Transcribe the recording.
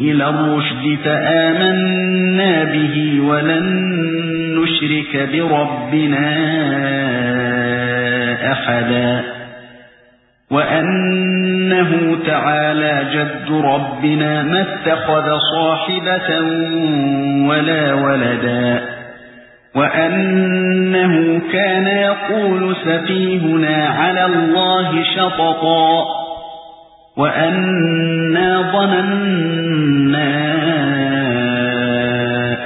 إلى الرشد فآمنا به ولن نشرك بربنا أحدا. وأنه تعالى جد ربنا ما اتخذ صاحبة ولا ولدا. وأنه كان يقول سفيهنا على الله شططا. وأنا ظننا